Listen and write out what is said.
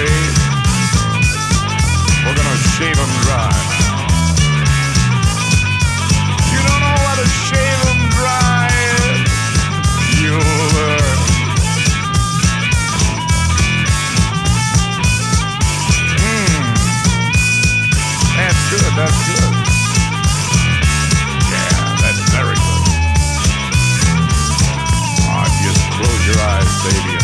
Sunday, we're gonna shave them dry. You don't know how to shave them dry, you'll learn. Mm. That's good, that's good. Yeah, that's very good. Just close your eyes, baby.